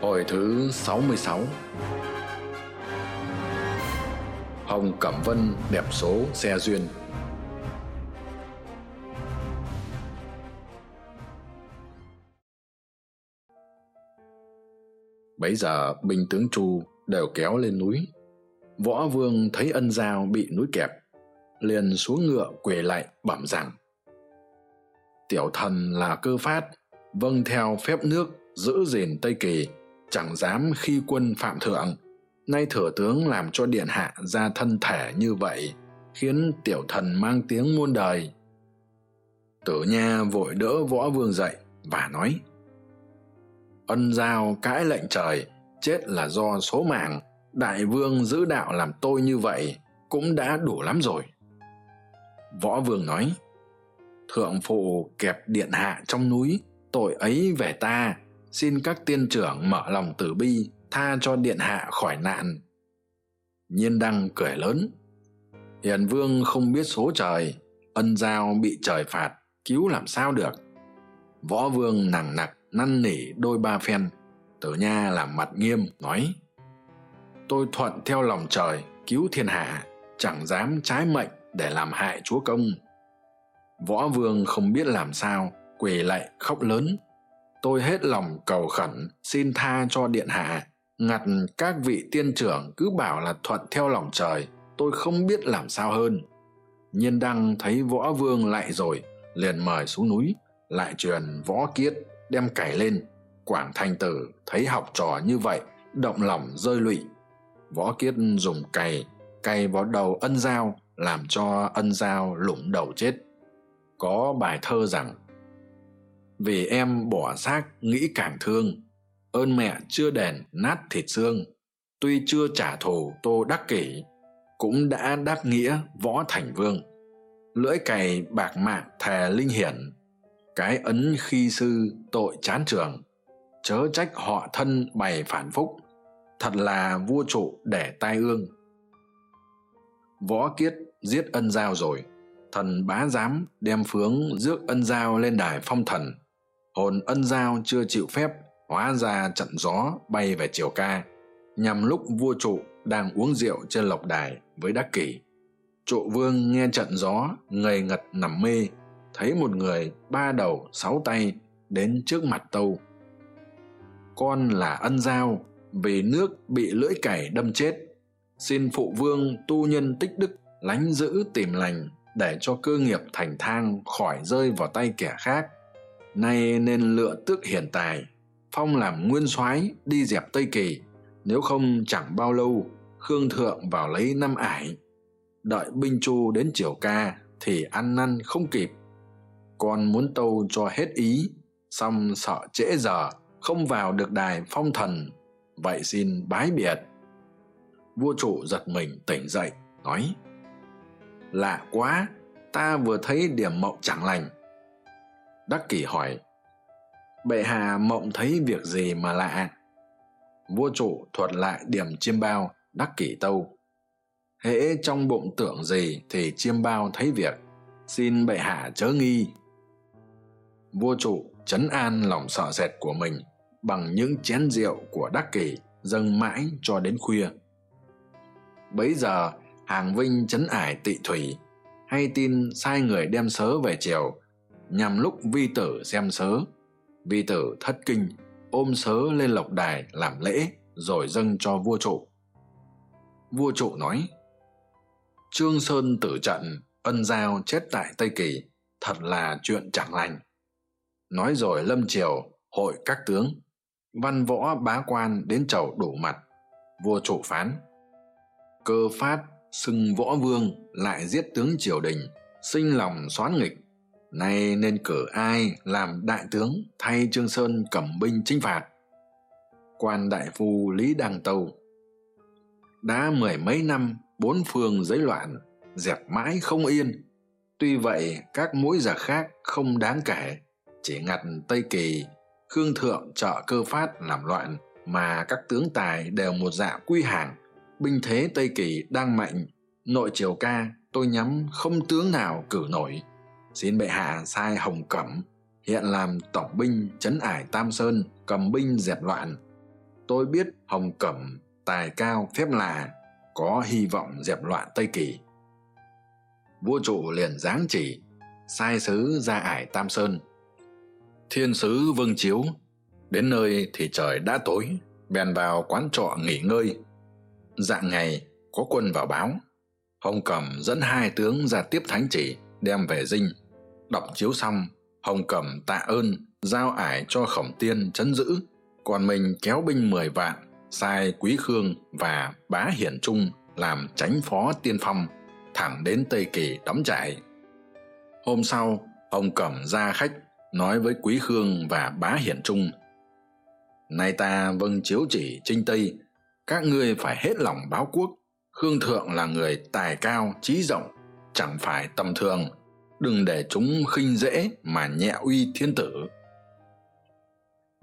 Hồi thứ 66 Hồng Cẩm Vân đẹp số xe duyên. Bấy giờ binh tướng Chu đều kéo lên núi. Võ Vương thấy ân giao bị núi kẹp, liền xuống ngựa quỳ lại bẩm rằng Tiểu thần là cơ phát, vâng theo phép nước giữ gìn Tây Kỳ, chẳng dám khi quân phạm thượng. Nay thừa tướng làm cho điện hạ ra thân thể như vậy, khiến tiểu thần mang tiếng muôn đời. Tử nha vội đỡ võ vương dậy và nói ân giao cãi lệnh trời chết là do số mạng đại vương giữ đạo làm tôi như vậy cũng đã đủ lắm rồi võ vương nói thượng phụ kẹp điện hạ trong núi tội ấy về ta xin các tiên trưởng mở lòng tử bi, tha cho điện hạ khỏi nạn. Nhiên đăng cười lớn. Hiền vương không biết số trời, ân giao bị trời phạt, cứu làm sao được? Võ vương nằng nặc năn nỉ đôi ba phen. Tử nha làm mặt nghiêm, nói, tôi thuận theo lòng trời, cứu thiên hạ, chẳng dám trái mệnh để làm hại chúa công. Võ vương không biết làm sao, quỳ lạy khóc lớn tôi hết lòng cầu khẩn, xin tha cho điện hạ. Ngặt các vị tiên trưởng cứ bảo là thuận theo lòng trời, tôi không biết làm sao hơn. Nhiên đăng thấy võ vương lại rồi, liền mời xuống núi, lại truyền võ kiết đem cày lên. Quảng thanh tử thấy học trò như vậy, động lòng rơi lụy. Võ kiết dùng cày cày vào đầu ân giao, làm cho ân giao lủng đầu chết. Có bài thơ rằng vì em bỏ xác nghĩ càng thương. Ơn mẹ chưa đền nát thịt xương. Tuy chưa trả thù tô đắc kỷ, cũng đã đắc nghĩa võ thành vương. Lưỡi cày bạc mạng thề linh hiển, cái ấn khi sư tội chán trường. Chớ trách họ thân bày phản phúc, thật là vua trụ để tai ương. Võ kiết giết ân giao rồi, thần bá giám đem phướng rước ân giao lên đài phong thần hồn ân giao chưa chịu phép, hóa ra trận gió bay về triều ca, nhằm lúc vua trụ đang uống rượu trên lộc đài với đắc kỷ. Trụ vương nghe trận gió ngầy ngật nằm mê, thấy một người ba đầu, sáu tay đến trước mặt tâu. Con là ân giao, vì nước bị lưỡi cày đâm chết. Xin phụ vương tu nhân tích đức, lánh giữ tìm lành, để cho cơ nghiệp thành thang khỏi rơi vào tay kẻ khác nay nên lựa tước hiển tài, phong làm nguyên soái đi dẹp tây kỳ, nếu không chẳng bao lâu, khương thượng vào lấy năm ải. Đợi binh chu đến triều ca thì ăn năn không kịp. Con muốn tâu cho hết ý song sợ trễ giờ, không vào được đài phong thần, vậy xin bái biệt. Vua trụ giật mình tỉnh dậy, nói, lạ quá, ta vừa thấy điểm mộng chẳng lành đắc kỷ hỏi, bệ hạ mộng thấy việc gì mà lạ? Vua trụ thuật lại điểm chiêm bao đắc kỷ tâu. Hễ trong bụng tưởng gì thì chiêm bao thấy việc. Xin bệ hạ chớ nghi. Vua trụ trấn an lòng sợ sệt của mình bằng những chén rượu của đắc kỷ dâng mãi cho đến khuya. Bấy giờ, hàng vinh trấn ải tị thủy, hay tin sai người đem sớ về triều nhằm lúc vi tử xem sớ. Vi tử thất kinh, ôm sớ lên lộc đài làm lễ, rồi dâng cho vua trụ. Vua trụ nói, trương sơn tử trận, ân giao chết tại tây kỳ, thật là chuyện chẳng lành. Nói rồi lâm triều hội các tướng, văn võ bá quan đến chầu đủ mặt. Vua trụ phán, cơ phát xưng võ vương lại giết tướng triều đình, sinh lòng xoán nghịch nay nên cử ai làm đại tướng thay trương sơn cầm binh chinh phạt? Quan đại phu lý đăng tâu. Đã mười mấy năm, bốn phương dấy loạn, dẹp mãi không yên. Tuy vậy, các mũi giặc khác không đáng kể, chỉ ngặt tây kỳ, khương thượng trợ cơ phát làm loạn mà các tướng tài đều một dạ quy hàng. Binh thế tây kỳ đang mạnh, nội triều ca tôi nhắm không tướng nào cử nổi xin bệ hạ sai hồng cẩm hiện làm tổng binh trấn ải tam sơn cầm binh dẹp loạn. Tôi biết hồng cẩm tài cao phép lạ, có hy vọng dẹp loạn tây kỳ. Vua trụ liền giáng chỉ sai sứ ra ải tam sơn. Thiên sứ vương chiếu đến nơi thì trời đã tối bèn vào quán trọ nghỉ ngơi. Dạng ngày có quân vào báo. Hồng cẩm dẫn hai tướng ra tiếp thánh chỉ đem về dinh đọc chiếu xong, hồng cẩm tạ ơn, giao ải cho khổng tiên chấn giữ. Còn mình kéo binh mười vạn, sai quý khương và bá hiển trung làm chánh phó tiên phong, thẳng đến tây kỳ đóng trại. Hôm sau, hồng cẩm ra khách, nói với quý khương và bá hiển trung, nay ta vâng chiếu chỉ trinh tây, các ngươi phải hết lòng báo quốc. Khương thượng là người tài cao, trí rộng, chẳng phải tầm thường đừng để chúng khinh dễ mà nhẹ uy thiên tử.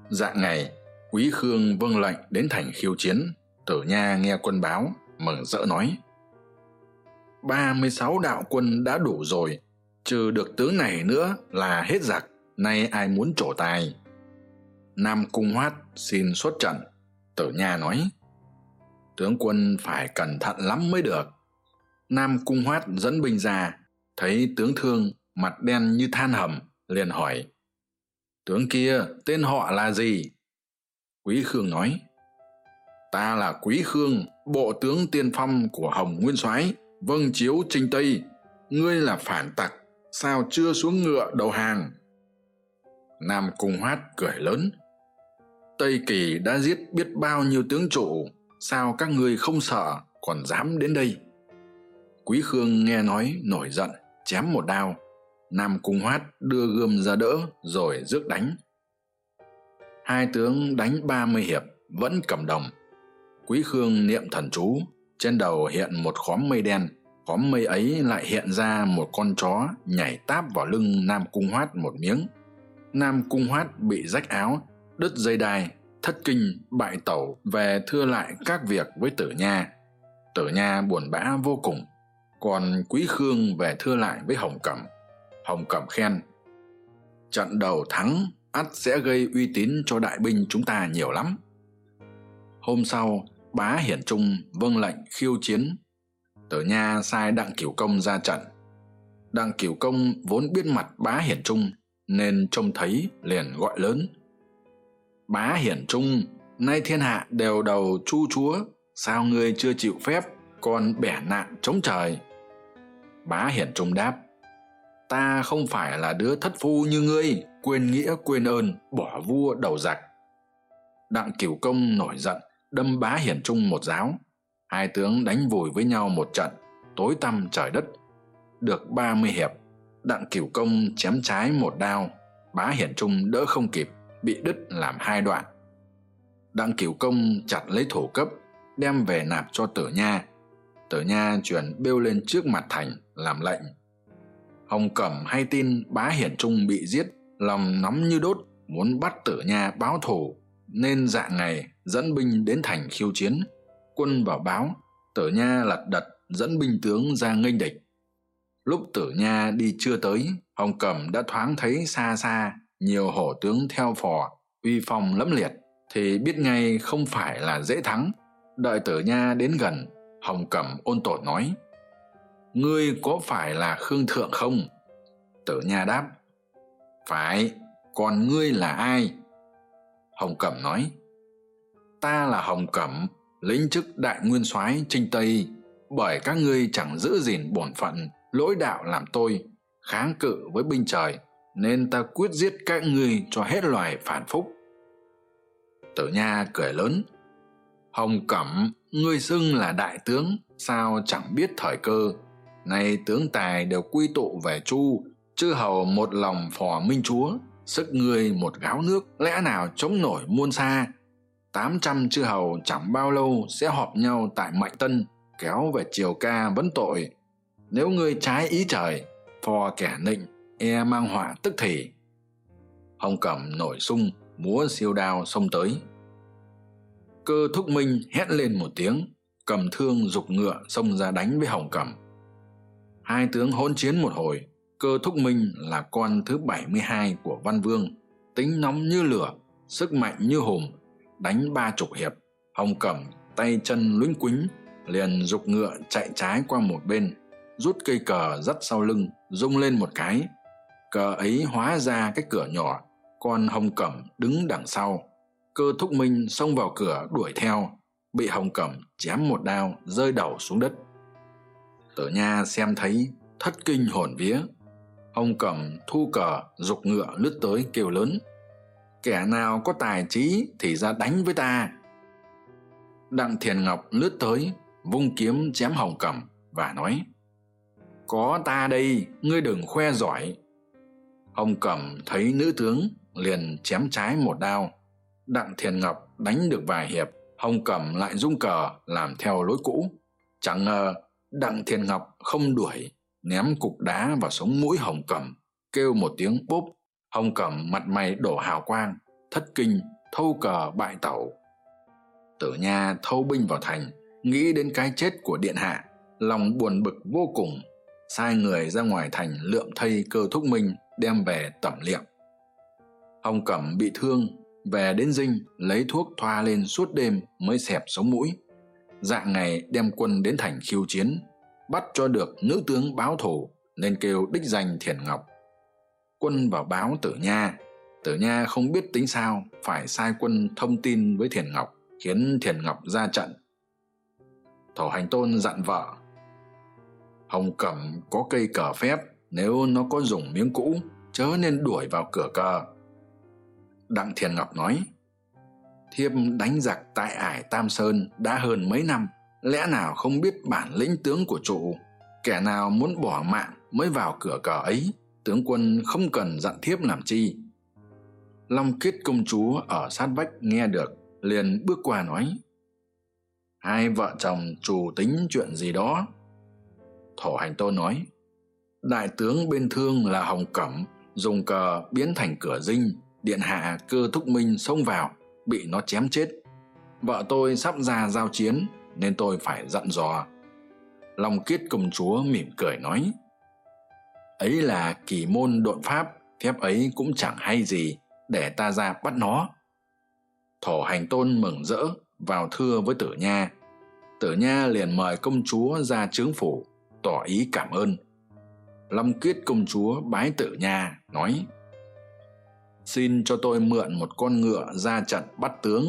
Dạng ngày, quý khương vâng lệnh đến thành khiêu chiến. Tử nha nghe quân báo, mừng rỡ nói. Ba mươi sáu đạo quân đã đủ rồi, trừ được tướng này nữa là hết giặc, nay ai muốn trổ tài? Nam cung hoát xin xuất trận. Tử nha nói. Tướng quân phải cẩn thận lắm mới được. Nam cung hoát dẫn binh ra thấy tướng thương mặt đen như than hầm, liền hỏi, tướng kia tên họ là gì? Quý khương nói, ta là quý khương, bộ tướng tiên phong của hồng nguyên soái vâng chiếu trinh tây. Ngươi là phản tặc, sao chưa xuống ngựa đầu hàng? Nam cung hoát cười lớn, tây kỳ đã giết biết bao nhiêu tướng trụ sao các ngươi không sợ, còn dám đến đây? Quý khương nghe nói nổi giận chém một đao. Nam cung hoát đưa gươm ra đỡ rồi rước đánh. Hai tướng đánh ba mươi hiệp, vẫn cầm đồng. Quý khương niệm thần chú, trên đầu hiện một khóm mây đen. Khóm mây ấy lại hiện ra một con chó nhảy táp vào lưng nam cung hoát một miếng. Nam cung hoát bị rách áo, đứt dây đai, thất kinh, bại tẩu về thưa lại các việc với tử nha. Tử nha buồn bã vô cùng còn quý khương về thưa lại với hồng cẩm. Hồng cẩm khen, trận đầu thắng ắt sẽ gây uy tín cho đại binh chúng ta nhiều lắm. Hôm sau, bá hiển trung vâng lệnh khiêu chiến. Tử nha sai đặng cửu công ra trận. Đặng cửu công vốn biết mặt bá hiển trung nên trông thấy liền gọi lớn. Bá hiển trung, nay thiên hạ đều đầu chu chúa, sao ngươi chưa chịu phép con bẻ nạn chống trời. Bá hiển trung đáp, ta không phải là đứa thất phu như ngươi, quên nghĩa quên ơn, bỏ vua đầu giặc. Đặng cửu công nổi giận, đâm bá hiển trung một giáo. Hai tướng đánh vùi với nhau một trận, tối tăm trời đất. Được ba mươi hiệp, đặng cửu công chém trái một đao, bá hiển trung đỡ không kịp, bị đứt làm hai đoạn. Đặng cửu công chặt lấy thổ cấp, đem về nạp cho tử nha tử nha chuyển bêu lên trước mặt thành, làm lệnh hồng cẩm hay tin bá hiển trung bị giết, lòng nóng như đốt, muốn bắt tử nha báo thù. Nên dạng ngày, dẫn binh đến thành khiêu chiến. Quân vào báo, tử nha lật đật, dẫn binh tướng ra nghênh địch. Lúc tử nha đi chưa tới, hồng cẩm đã thoáng thấy xa xa, nhiều hổ tướng theo phò, uy phong lẫm liệt. Thì biết ngay không phải là dễ thắng. Đợi tử nha đến gần hồng cẩm ôn tổn nói, ngươi có phải là khương thượng không? Tử nha đáp, phải, còn ngươi là ai? Hồng cẩm nói, ta là hồng cẩm, lĩnh chức đại nguyên soái trinh tây, bởi các ngươi chẳng giữ gìn bổn phận, lỗi đạo làm tôi, kháng cự với binh trời, nên ta quyết giết các ngươi cho hết loài phản phúc. Tử nha cười lớn hồng cẩm, ngươi xưng là đại tướng, sao chẳng biết thời cơ? Nay tướng tài đều quy tụ về chu, chư hầu một lòng phò minh chúa, sức ngươi một gáo nước lẽ nào chống nổi muôn xa? Tám trăm chư hầu chẳng bao lâu sẽ họp nhau tại mạnh tân, kéo về triều ca vấn tội. Nếu ngươi trái ý trời, phò kẻ nịnh e mang họa tức thì. Hồng cẩm nổi sung, múa siêu đao xông tới cơ thúc minh hét lên một tiếng, cầm thương giục ngựa xông ra đánh với hồng cẩm. Hai tướng hỗn chiến một hồi, cơ thúc minh là con thứ bảy mươi hai của văn vương, tính nóng như lửa, sức mạnh như hùng đánh ba chục hiệp. Hồng cẩm tay chân luĩnh quính, liền g ngựa chạy trái qua một bên, rút cây cờ dắt sau lưng, rung lên một cái. Cờ ấy hóa ra cái cửa nhỏ, Con hồng cẩm đứng đằng sau cơ thúc minh xông vào cửa đuổi theo, bị hồng cẩm chém một đao, rơi đầu xuống đất. Tử nha xem thấy, thất kinh hồn vía. Hồng cẩm thu cờ g ngựa lướt tới kêu lớn, kẻ nào có tài trí thì ra đánh với ta. Đặng thiền ngọc lướt tới, vung kiếm chém hồng cẩm và nói, có ta đây, ngươi đừng khoe giỏi. Hồng cẩm thấy nữ tướng liền chém trái một đao đặng thiền ngọc đánh được vài hiệp, hồng cẩm lại rung cờ làm theo lối cũ. Chẳng ngờ, đặng thiền ngọc không đuổi, ném cục đá vào sống mũi hồng cẩm, kêu một tiếng bốp. Hồng cẩm mặt mày đổ hào quang, thất kinh, thâu cờ bại tẩu. Tử nha thâu binh vào thành, nghĩ đến cái chết của điện hạ, lòng buồn bực vô cùng, sai người ra ngoài thành lượm thây cơ thúc minh, đem về tẩm liệm. Hồng cẩm bị thương về đến dinh, lấy thuốc thoa lên suốt đêm mới xẹp sống mũi. Dạng ngày đem quân đến thành khiêu chiến, bắt cho được nữ tướng báo thù nên kêu đích danh thiền ngọc. Quân vào báo tử nha. Tử nha không biết tính sao, phải sai quân thông tin với thiền ngọc, khiến thiền ngọc ra trận. Thổ hành tôn dặn vợ, hồng cẩm có cây cờ phép, nếu nó có dùng miếng cũ, chớ nên đuổi vào cửa cờ đặng thiền ngọc nói, thiếp đánh giặc tại ải tam sơn đã hơn mấy năm, lẽ nào không biết bản lĩnh tướng của trụ kẻ nào muốn bỏ mạng mới vào cửa cờ ấy? Tướng quân không cần dặn thiếp làm chi. Long kết công chúa ở sát vách nghe được, liền bước qua nói, hai vợ chồng trù tính chuyện gì đó? Thổ hành tôn nói, đại tướng bên thương là hồng cẩm, dùng cờ biến thành cửa dinh điện hạ cơ thúc minh xông vào, bị nó chém chết. Vợ tôi sắp ra giao chiến, nên tôi phải dặn dò. Long kiết công chúa mỉm cười nói, ấy là kỳ môn độn pháp, phép ấy cũng chẳng hay gì để ta ra bắt nó. Thổ hành tôn mừng rỡ, vào thưa với tử nha. Tử nha liền mời công chúa ra trướng phủ, tỏ ý cảm ơn. Long kiết công chúa bái tử nha, nói xin cho tôi mượn một con ngựa ra trận bắt tướng.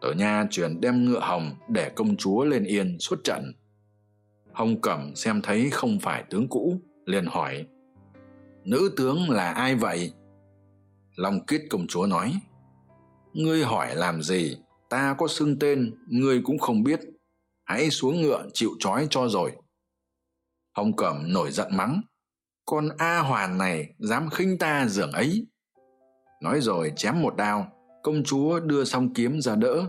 Tử nha truyền đem ngựa hồng để công chúa lên yên xuất trận. Hồng cẩm xem thấy không phải tướng cũ, liền hỏi, nữ tướng là ai vậy? Long kiết công chúa nói, ngươi hỏi làm gì? Ta có xưng tên, ngươi cũng không biết. Hãy xuống ngựa chịu trói cho rồi. Hồng cẩm nổi giận mắng, con a hoàn này dám khinh ta giường ấy nói rồi chém một đao, công chúa đưa song kiếm ra đỡ,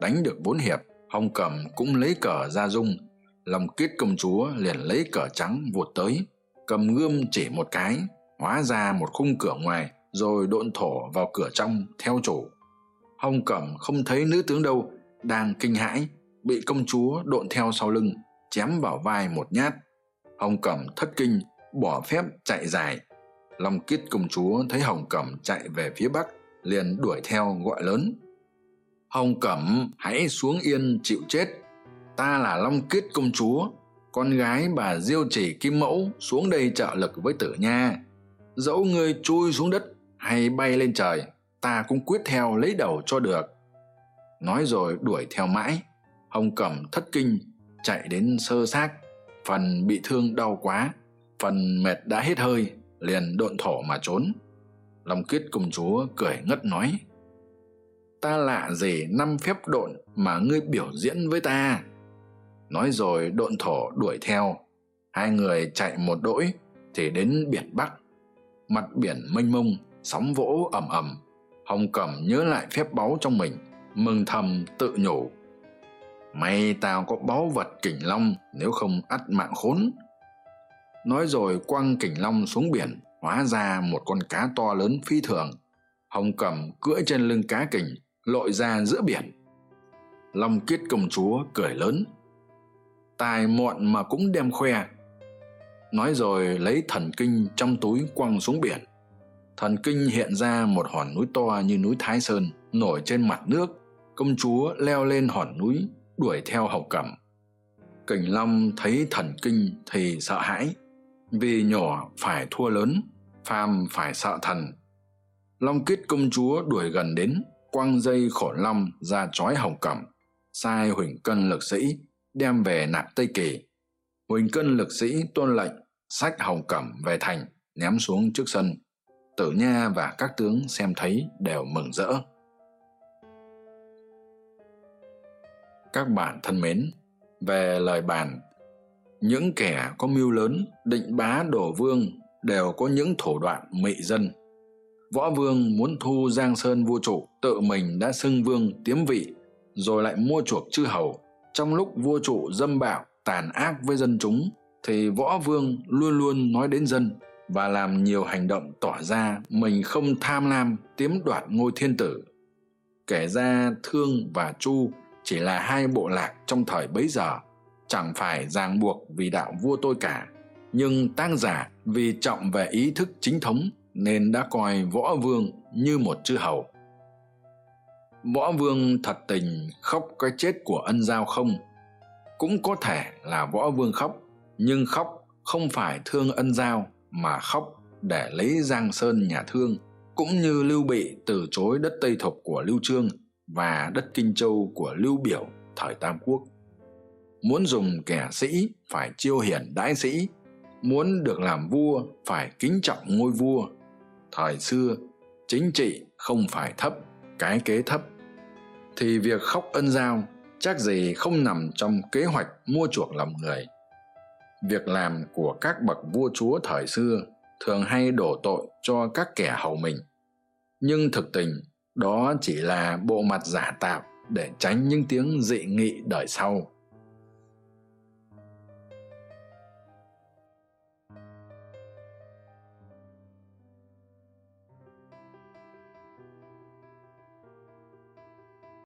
đánh được bốn hiệp, hồng cẩm cũng lấy cờ ra dung lòng kiết công chúa liền lấy cờ trắng vụt tới, cầm gươm chỉ một cái, hóa ra một khung cửa ngoài, rồi độn thổ vào cửa trong theo chủ. Hồng cẩm không thấy nữ tướng đâu, đang kinh hãi, bị công chúa độn theo sau lưng, chém vào vai một nhát. Hồng cẩm thất kinh, bỏ phép chạy dài long kiết công chúa thấy hồng cẩm chạy về phía bắc, liền đuổi theo gọi lớn. Hồng cẩm, hãy xuống yên chịu chết. Ta là long kiết công chúa, con gái bà diêu chỉ kim mẫu xuống đây trợ lực với tử nha. Dẫu ngươi chui xuống đất hay bay lên trời, ta cũng quyết theo lấy đầu cho được. Nói rồi đuổi theo mãi, hồng cẩm thất kinh, chạy đến sơ xác. Phần bị thương đau quá, phần mệt đã hết hơi liền độn thổ mà trốn. Long kiết công chúa cười ngất nói, ta lạ gì năm phép độn mà ngươi biểu diễn với ta? Nói rồi độn thổ đuổi theo. Hai người chạy một đỗi thì đến biển bắc. Mặt biển mênh mông, sóng vỗ ầm ầm. Hồng cẩm nhớ lại phép báu trong mình, mừng thầm tự nhủ, may tao có báu vật kình long, nếu không ắt mạng khốn nói rồi quăng kình long xuống biển, hóa ra một con cá to lớn phi thường. Hồng cẩm cưỡi trên lưng cá kình, lội ra giữa biển. Long kiết công chúa cười lớn. Tài muộn mà cũng đem khoe. Nói rồi lấy thần kinh trong túi quăng xuống biển. Thần kinh hiện ra một hòn núi to như núi thái sơn, nổi trên mặt nước. Công chúa leo lên hòn núi, đuổi theo hồng cẩm. Kình long thấy thần kinh thì sợ hãi vì nhỏ phải thua lớn, phàm phải sợ thần. Long kít công chúa đuổi gần đến, quăng dây khổ long ra trói hồng cẩm, sai huỳnh cân lực sĩ đem về nạp tây kỳ. Huỳnh cân lực sĩ tuân lệnh sách hồng cẩm về thành, ném xuống trước sân. Tử nha và các tướng xem thấy đều mừng rỡ. Các bạn thân mến, về lời bàn những kẻ có mưu lớn, định bá đổ vương đều có những thủ đoạn mị dân. Võ vương muốn thu giang sơn vua trụ, tự mình đã xưng vương tiếm vị, rồi lại mua chuộc chư hầu. Trong lúc vua trụ dâm bạo, tàn ác với dân chúng, thì võ vương luôn luôn nói đến dân và làm nhiều hành động tỏ ra mình không tham lam tiếm đoạt ngôi thiên tử. Kể ra thương và chu chỉ là hai bộ lạc trong thời bấy giờ chẳng phải ràng buộc vì đạo vua tôi cả, nhưng tác giả vì trọng về ý thức chính thống nên đã coi võ vương như một chư hầu. Võ vương thật tình khóc cái chết của ân giao không? Cũng có thể là võ vương khóc, nhưng khóc không phải thương ân giao, mà khóc để lấy giang sơn nhà thương, cũng như lưu bị từ chối đất tây thục của lưu trương và đất kinh châu của lưu biểu thời tam quốc muốn dùng kẻ sĩ phải chiêu hiển đãi sĩ. Muốn được làm vua phải kính trọng ngôi vua. Thời xưa, chính trị không phải thấp, cái kế thấp. Thì việc khóc ân giao chắc gì không nằm trong kế hoạch mua chuộc lòng người. Việc làm của các bậc vua chúa thời xưa thường hay đổ tội cho các kẻ hầu mình. Nhưng thực tình, đó chỉ là bộ mặt giả tạo để tránh những tiếng dị nghị đời sau.